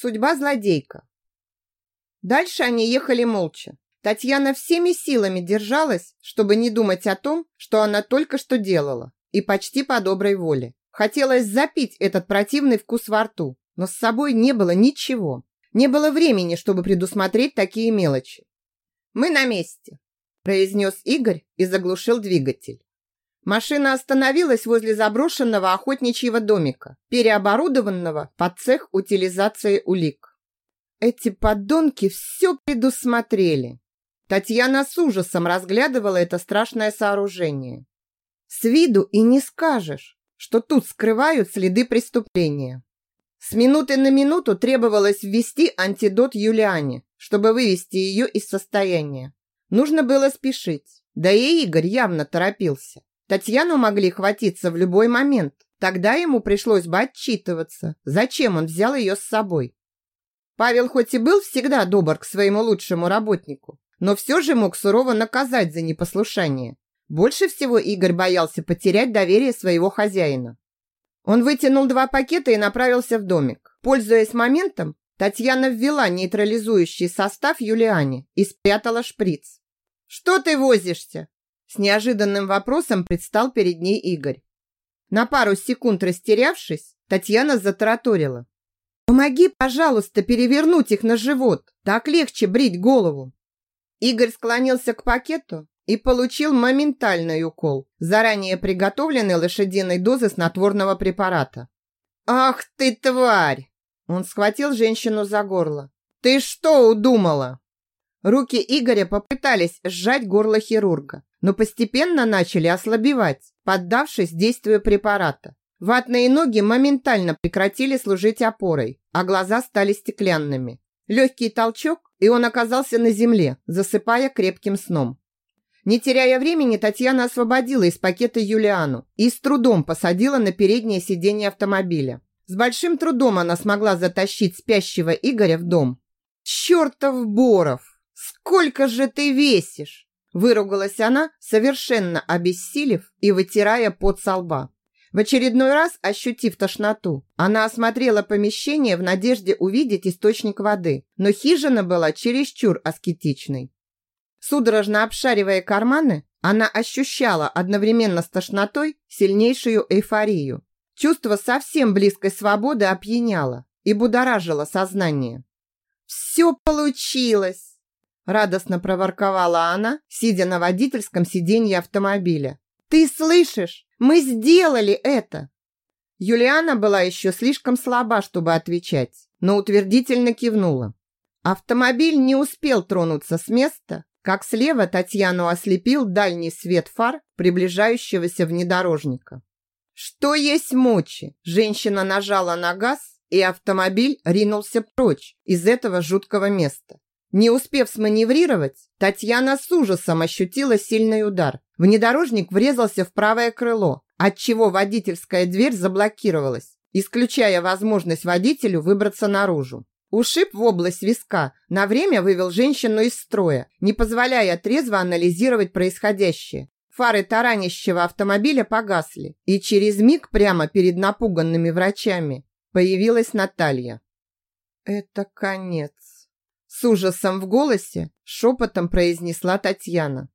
Судьба злодейка. Дальше они ехали молча. Татьяна всеми силами держалась, чтобы не думать о том, что она только что делала, и почти по доброй воле. Хотелось запить этот противный вкус во рту, но с собой не было ничего. Не было времени, чтобы предусмотреть такие мелочи. «Мы на месте», – произнес Игорь и заглушил двигатель. Машина остановилась возле заброшенного охотничьего домика, переоборудованного под цех утилизации улик. Эти подонки все предусмотрели. Татьяна с ужасом разглядывала это страшное сооружение. С виду и не скажешь, что тут скрывают следы преступления. С минуты на минуту требовалось ввести антидот Юлиане, чтобы вывести ее из состояния. Нужно было спешить, да и Игорь явно торопился. Татьяну могли хватиться в любой момент. Тогда ему пришлось бы отчитываться, зачем он взял ее с собой. Павел хоть и был всегда добр к своему лучшему работнику, но все же мог сурово наказать за непослушание. Больше всего Игорь боялся потерять доверие своего хозяина. Он вытянул два пакета и направился в домик. Пользуясь моментом, Татьяна ввела нейтрализующий состав Юлиане и спрятала шприц. «Что ты возишься?» С неожиданным вопросом предстал перед ней Игорь. На пару секунд растерявшись, Татьяна затараторила. «Помоги, пожалуйста, перевернуть их на живот. Так легче брить голову». Игорь склонился к пакету и получил моментальный укол, заранее приготовленной лошадиной дозы снотворного препарата. «Ах ты, тварь!» Он схватил женщину за горло. «Ты что удумала?» Руки Игоря попытались сжать горло хирурга, но постепенно начали ослабевать, поддавшись действию препарата. Ватные ноги моментально прекратили служить опорой, а глаза стали стеклянными. Легкий толчок, и он оказался на земле, засыпая крепким сном. Не теряя времени, Татьяна освободила из пакета Юлиану и с трудом посадила на переднее сиденье автомобиля. С большим трудом она смогла затащить спящего Игоря в дом. «Чертов Боров! Сколько же ты весишь!» Выругалась она, совершенно обессилев и вытирая пот со лба. В очередной раз, ощутив тошноту, она осмотрела помещение в надежде увидеть источник воды, но хижина была чересчур аскетичной. Судорожно обшаривая карманы, она ощущала одновременно с тошнотой сильнейшую эйфорию. Чувство совсем близкой свободы опьяняло и будоражило сознание. «Все получилось!» Радостно проворковала она, сидя на водительском сиденье автомобиля. «Ты слышишь? Мы сделали это!» Юлиана была еще слишком слаба, чтобы отвечать, но утвердительно кивнула. Автомобиль не успел тронуться с места, как слева Татьяну ослепил дальний свет фар приближающегося внедорожника. Что есть мочи? Женщина нажала на газ, и автомобиль ринулся прочь из этого жуткого места. Не успев сманеврировать, Татьяна с ужасом ощутила сильный удар. Внедорожник врезался в правое крыло, отчего водительская дверь заблокировалась, исключая возможность водителю выбраться наружу. Ушиб в область виска на время вывел женщину из строя, не позволяя трезво анализировать происходящее. Фары таранящего автомобиля погасли, и через миг прямо перед напуганными врачами появилась Наталья. «Это конец», с ужасом в голосе шепотом произнесла Татьяна.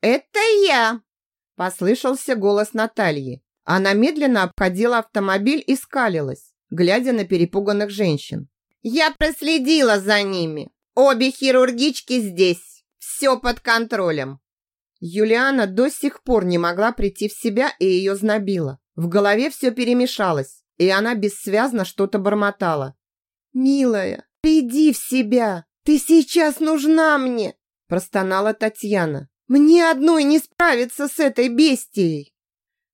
«Это я!» – послышался голос Натальи. Она медленно обходила автомобиль и скалилась, глядя на перепуганных женщин. «Я проследила за ними. Обе хирургички здесь. Все под контролем». Юлиана до сих пор не могла прийти в себя и ее знобило. В голове все перемешалось, и она бессвязно что-то бормотала. «Милая, «Приди в себя! Ты сейчас нужна мне!» простонала Татьяна. «Мне одной не справиться с этой бестией!»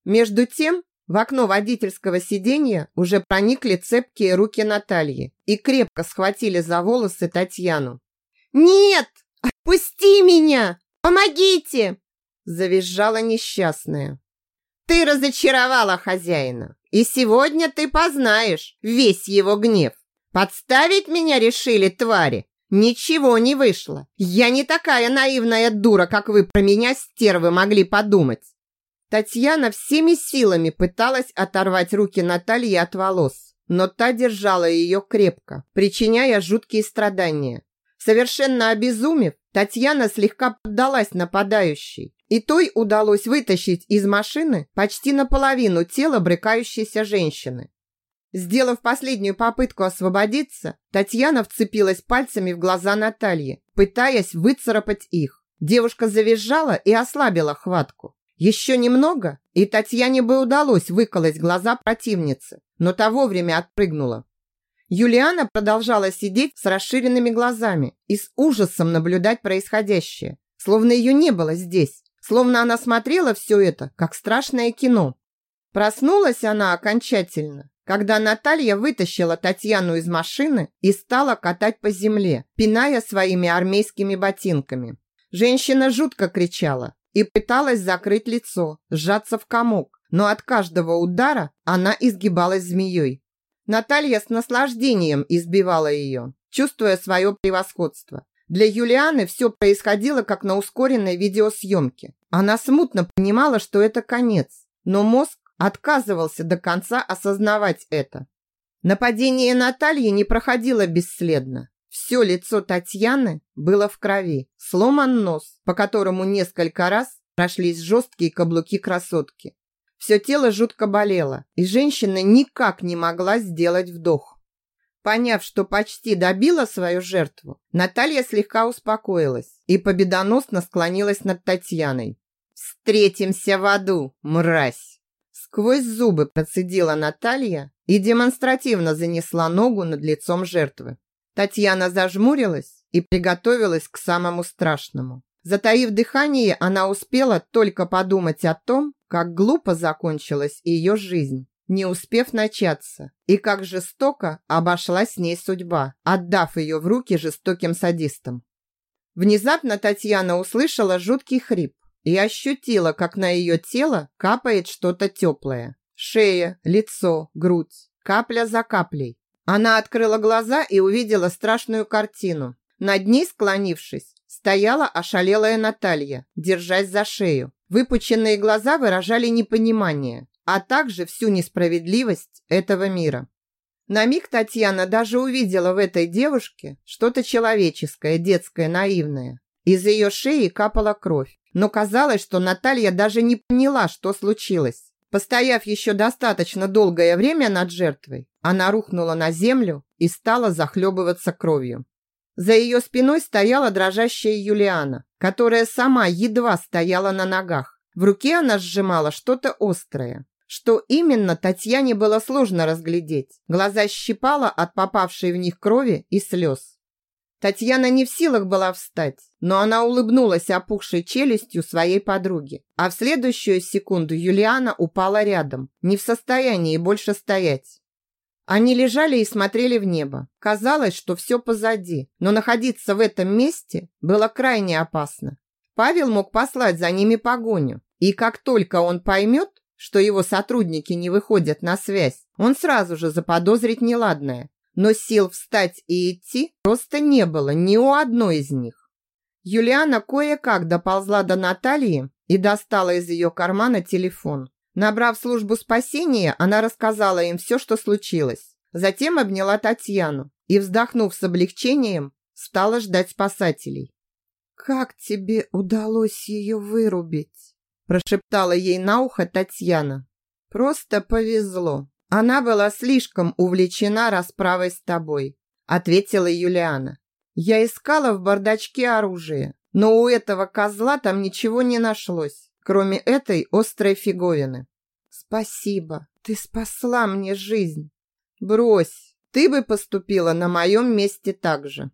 Между тем в окно водительского сиденья уже проникли цепкие руки Натальи и крепко схватили за волосы Татьяну. «Нет! Отпусти меня! Помогите!» завизжала несчастная. «Ты разочаровала хозяина, и сегодня ты познаешь весь его гнев. Подставить меня решили, твари? Ничего не вышло. Я не такая наивная дура, как вы про меня, стервы, могли подумать. Татьяна всеми силами пыталась оторвать руки Натальи от волос, но та держала ее крепко, причиняя жуткие страдания. Совершенно обезумев, Татьяна слегка поддалась нападающей, и той удалось вытащить из машины почти наполовину тела брыкающейся женщины. Сделав последнюю попытку освободиться, Татьяна вцепилась пальцами в глаза Натальи, пытаясь выцарапать их. Девушка завизжала и ослабила хватку. Еще немного, и Татьяне бы удалось выколоть глаза противницы, но та вовремя отпрыгнула. Юлиана продолжала сидеть с расширенными глазами и с ужасом наблюдать происходящее, словно ее не было здесь, словно она смотрела все это, как страшное кино. Проснулась она окончательно, когда Наталья вытащила Татьяну из машины и стала катать по земле, пиная своими армейскими ботинками. Женщина жутко кричала, и пыталась закрыть лицо, сжаться в комок, но от каждого удара она изгибалась змеей. Наталья с наслаждением избивала ее, чувствуя свое превосходство. Для Юлианы все происходило как на ускоренной видеосъемке. Она смутно понимала, что это конец, но мозг отказывался до конца осознавать это. Нападение Натальи не проходило бесследно. Все лицо Татьяны было в крови, сломан нос, по которому несколько раз прошлись жесткие каблуки красотки. Все тело жутко болело, и женщина никак не могла сделать вдох. Поняв, что почти добила свою жертву, Наталья слегка успокоилась и победоносно склонилась над Татьяной. «Встретимся в аду, мразь!» Сквозь зубы процедила Наталья и демонстративно занесла ногу над лицом жертвы. Татьяна зажмурилась и приготовилась к самому страшному. Затаив дыхание, она успела только подумать о том, как глупо закончилась ее жизнь, не успев начаться, и как жестоко обошлась с ней судьба, отдав ее в руки жестоким садистам. Внезапно Татьяна услышала жуткий хрип и ощутила, как на ее тело капает что-то теплое. Шея, лицо, грудь, капля за каплей. Она открыла глаза и увидела страшную картину. Над ней, склонившись, стояла ошалелая Наталья, держась за шею. Выпученные глаза выражали непонимание, а также всю несправедливость этого мира. На миг Татьяна даже увидела в этой девушке что-то человеческое, детское, наивное. Из ее шеи капала кровь, но казалось, что Наталья даже не поняла, что случилось. Постояв еще достаточно долгое время над жертвой, она рухнула на землю и стала захлебываться кровью. За ее спиной стояла дрожащая Юлиана, которая сама едва стояла на ногах. В руке она сжимала что-то острое. Что именно, Татьяне было сложно разглядеть. Глаза щипала от попавшей в них крови и слез. Татьяна не в силах была встать, но она улыбнулась опухшей челюстью своей подруги. А в следующую секунду Юлиана упала рядом, не в состоянии больше стоять. Они лежали и смотрели в небо. Казалось, что все позади, но находиться в этом месте было крайне опасно. Павел мог послать за ними погоню, и как только он поймет, что его сотрудники не выходят на связь, он сразу же заподозрит неладное но сил встать и идти просто не было ни у одной из них. Юлиана кое-как доползла до Натальи и достала из ее кармана телефон. Набрав службу спасения, она рассказала им все, что случилось. Затем обняла Татьяну и, вздохнув с облегчением, стала ждать спасателей. «Как тебе удалось ее вырубить?» прошептала ей на ухо Татьяна. «Просто повезло. Она была слишком увлечена расправой с тобой, ответила Юлиана. Я искала в бардачке оружие, но у этого козла там ничего не нашлось, кроме этой острой фиговины. Спасибо, ты спасла мне жизнь. Брось, ты бы поступила на моем месте так же.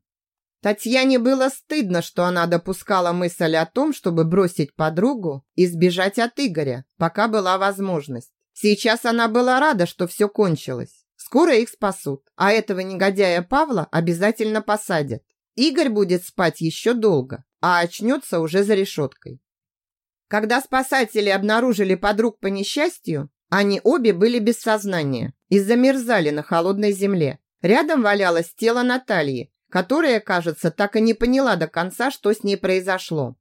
Татьяне было стыдно, что она допускала мысль о том, чтобы бросить подругу и сбежать от Игоря, пока была возможность. Сейчас она была рада, что все кончилось. Скоро их спасут, а этого негодяя Павла обязательно посадят. Игорь будет спать еще долго, а очнется уже за решеткой. Когда спасатели обнаружили подруг по несчастью, они обе были без сознания и замерзали на холодной земле. Рядом валялось тело Натальи, которая, кажется, так и не поняла до конца, что с ней произошло.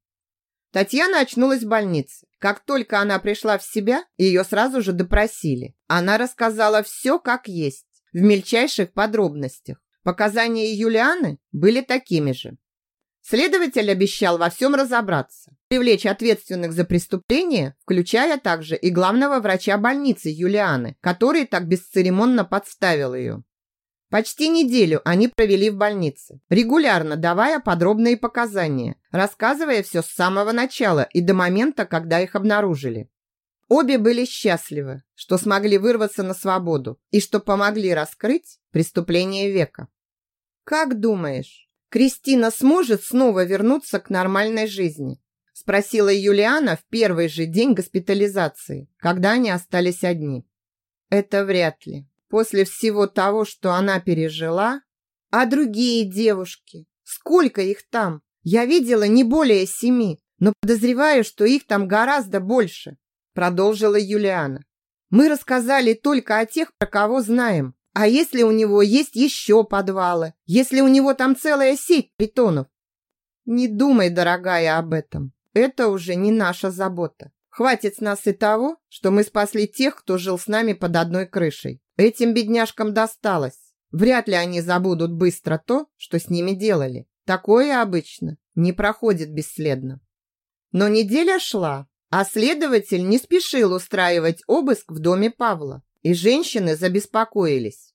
Татьяна очнулась в больнице. Как только она пришла в себя, ее сразу же допросили. Она рассказала все как есть. в мельчайших подробностях. Показания Юлианы были такими же. Следователь обещал во всем разобраться, привлечь ответственных за преступление, включая также и главного врача больницы Юлианы, который так бесцеремонно подставил ее. Почти неделю они провели в больнице, регулярно давая подробные показания, рассказывая все с самого начала и до момента, когда их обнаружили. Обе были счастливы, что смогли вырваться на свободу и что помогли раскрыть преступление века. «Как думаешь, Кристина сможет снова вернуться к нормальной жизни?» спросила Юлиана в первый же день госпитализации, когда они остались одни. «Это вряд ли. После всего того, что она пережила. А другие девушки? Сколько их там? Я видела не более семи, но подозреваю, что их там гораздо больше продолжила Юлиана. Мы рассказали только о тех, про кого знаем. А если у него есть еще подвалы? Если у него там целая сеть притонов? Не думай, дорогая, об этом. Это уже не наша забота. Хватит с нас и того, что мы спасли тех, кто жил с нами под одной крышей. Этим бедняжкам досталось. Вряд ли они забудут быстро то, что с ними делали. Такое обычно не проходит бесследно. Но неделя шла, а следователь не спешил устраивать обыск в доме Павла, и женщины забеспокоились.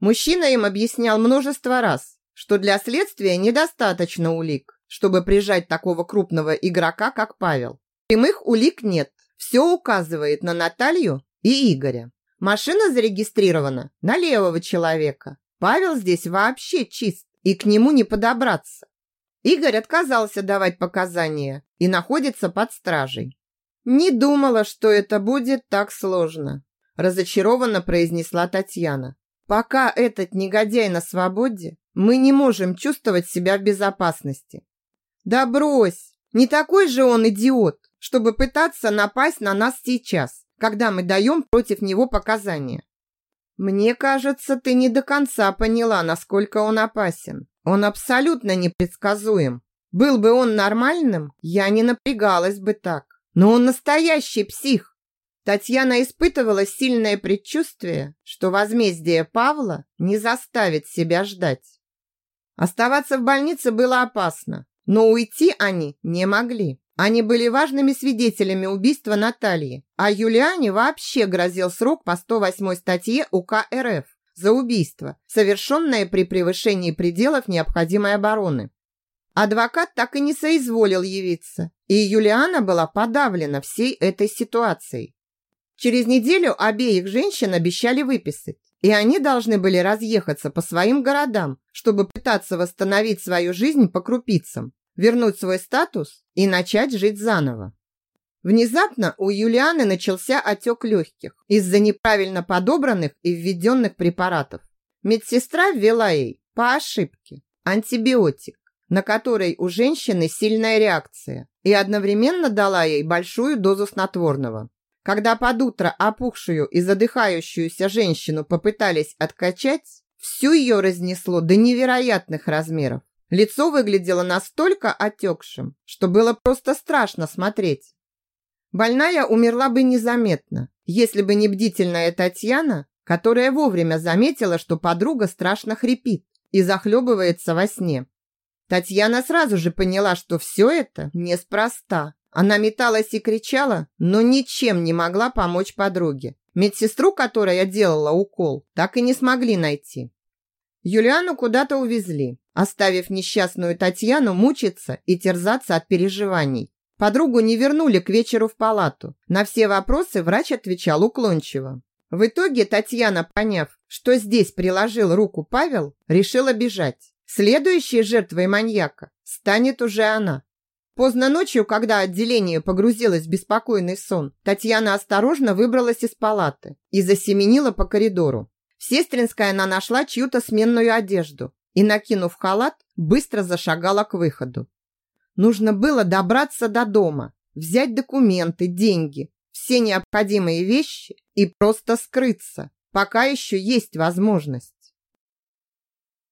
Мужчина им объяснял множество раз, что для следствия недостаточно улик, чтобы прижать такого крупного игрока, как Павел. Прямых улик нет, все указывает на Наталью и Игоря. Машина зарегистрирована на левого человека. Павел здесь вообще чист, и к нему не подобраться. Игорь отказался давать показания и находится под стражей. «Не думала, что это будет так сложно», – разочарованно произнесла Татьяна. «Пока этот негодяй на свободе, мы не можем чувствовать себя в безопасности». «Да брось! Не такой же он идиот, чтобы пытаться напасть на нас сейчас, когда мы даем против него показания». «Мне кажется, ты не до конца поняла, насколько он опасен. Он абсолютно непредсказуем. Был бы он нормальным, я не напрягалась бы так. Но он настоящий псих. Татьяна испытывала сильное предчувствие, что возмездие Павла не заставит себя ждать. Оставаться в больнице было опасно, но уйти они не могли. Они были важными свидетелями убийства Натальи, а Юлиане вообще грозил срок по 108 статье УК РФ за убийство, совершенное при превышении пределов необходимой обороны. Адвокат так и не соизволил явиться, и Юлиана была подавлена всей этой ситуацией. Через неделю обеих женщин обещали выписать, и они должны были разъехаться по своим городам, чтобы пытаться восстановить свою жизнь по крупицам, вернуть свой статус и начать жить заново. Внезапно у Юлианы начался отек легких из-за неправильно подобранных и введенных препаратов. Медсестра ввела ей по ошибке антибиотик, на которой у женщины сильная реакция, и одновременно дала ей большую дозу снотворного. Когда под утро опухшую и задыхающуюся женщину попытались откачать, всю ее разнесло до невероятных размеров. Лицо выглядело настолько отекшим, что было просто страшно смотреть. Больная умерла бы незаметно, если бы не бдительная Татьяна, которая вовремя заметила, что подруга страшно хрипит и захлебывается во сне. Татьяна сразу же поняла, что все это неспроста. Она металась и кричала, но ничем не могла помочь подруге. Медсестру, которая делала укол, так и не смогли найти. Юлиану куда-то увезли, оставив несчастную Татьяну мучиться и терзаться от переживаний. Подругу не вернули к вечеру в палату. На все вопросы врач отвечал уклончиво. В итоге Татьяна, поняв, что здесь приложил руку Павел, решила бежать. Следующей жертвой маньяка станет уже она. Поздно ночью, когда отделение погрузилось в беспокойный сон, Татьяна осторожно выбралась из палаты и засеменила по коридору. В она нашла чью-то сменную одежду и, накинув халат, быстро зашагала к выходу. Нужно было добраться до дома, взять документы, деньги, все необходимые вещи и просто скрыться, пока еще есть возможность.